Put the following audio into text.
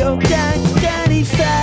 oh daddy fat